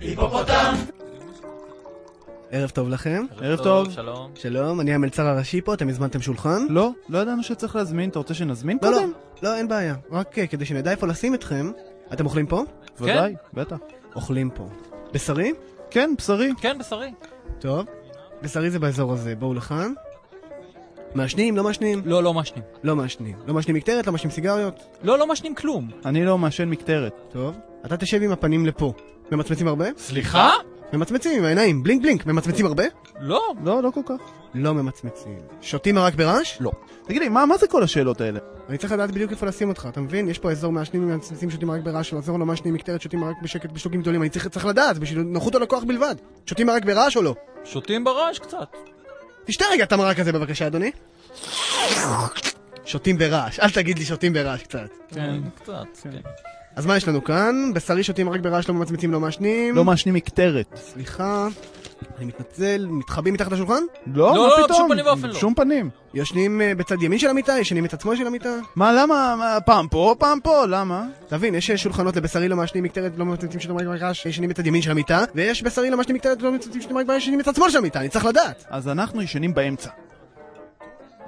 היפופוטם! ערב טוב לכם. ערב טוב. שלום. שלום, אני המלצר הראשי פה, אתם הזמנתם שולחן? לא, לא ידענו שצריך להזמין, אתה רוצה שנזמין לא, לא, קודם? לא, אין בעיה. רק אה, כדי שנדע איפה לשים אתכם. אתם אוכלים פה? ודאי, בטח. אוכלים פה. בשרי? כן, בשרי. כן, בשרי. טוב. בשרי זה באזור הזה, בואו לכאן. מעשנים? לא מעשנים? לא, לא מעשנים. לא מעשנים. לא מעשנים מקטרת? לא מעשנים סיגריות? לא, לא מעשנים כלום. אני לא מעשן מקטרת. טוב. אתה תשב עם הפנים לפה. ממצמצים הרבה? סליחה? ממצמצים עם העיניים, בלינק בלינק. ממצמצים הרבה? לא. לא, לא כל כך. לא ממצמצים. שותים מרק ברעש? לא. תגיד לי, מה מה זה כל השאלות האלה? אני צריך לדעת בדיוק איפה לשים אותך, אתה מבין? יש פה אזור מעשנים ממצמצים שותים מרק ברעש, אזור לא מעשנים מקטרת שותים מרק בשקט בשלוקים גדולים, אני צריך, צריך לדעת, בשביל נוחות הלקוח בלבד. שותים מרק ברעש או לא? שותים ברעש קצת. תשתה רגע את המרק הזה בבקשה, אדוני. שותים ברעש, אל תגיד לי שותים ברעש קצת. כן, קצת, כן. אז מה יש לנו כאן? בשרי שותים רק ברעש, לא ממצמצים, לא מעשנים. לא מעשנים מקטרת. סליחה, אני מתנצל, מתחבאים מתחת לשולחן? לא, לא, מה לא, פתאום? בשום פנים ואופן לא. שום פנים. ישנים אה, בצד ימין של המיטה? ישנים בצד שמאל של המיטה? מה, למה? מה, פעם פה, פעם פה, למה? תבין, יש אה, שולחנות לבשרי לא מעשנים מקטרת, לא ממצמצים שותים רק ברעש, ישנים בצד ימין של המיטה, ויש בשרי לא מעשנים מקטרת, לא ממצמצים שותים רק ברעש, ישנים בצד שמאל של המיטה, אני צריך לדעת. אז אנחנו ישנים באמצע.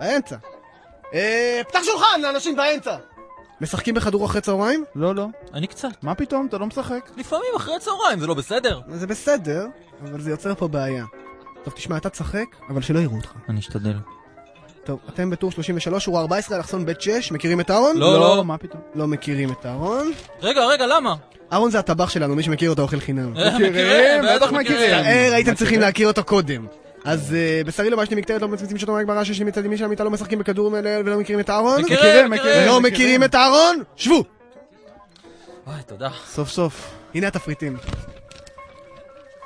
באמצע. אה, פתח שולחן לאנשים באמצע! משחקים בכדור אחרי צהריים? לא, לא. אני קצת. מה פתאום? אתה לא משחק. לפעמים אחרי הצהריים, זה לא בסדר. זה בסדר, אבל זה יוצר פה בעיה. טוב, תשמע, אתה תשחק, אבל שלא יראו אותך. אני אשתדל. טוב, אתם בטור 33, שורה 14, אלכסון בית 6, מכירים את אהרון? לא, לא. מה פתאום? לא מכירים את אהרון. רגע, רגע, למה? אהרון זה הטבח שלנו, מי שמכיר אותו אוכל חינם. אה, מכירים, בטח מכירים. אה, הייתם צריכים להכיר אותו קודם. אז אה, בשרי לא מעשנים מקטרת, לא מצמצים שוטו רק ברעש, ישנים מצד ימין של המיטה, לא משחקים בכדור מלא ולא מכירים את אהרון? מכירים, מכירים. לא מכירים. את אהרון? שבו! וואי, תודה. סוף סוף. הנה התפריטים.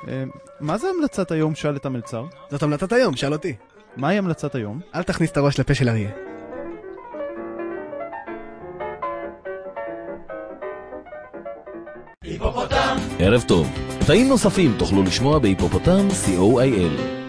אה, מה זה המלצת היום? שאל את המלצר. זאת המלצת היום, שאל אותי. מהי המלצת היום? אל תכניס את הראש לפה של אריה. ערב טוב. תאים נוספים תוכלו לשמוע בהיפופוטם co.il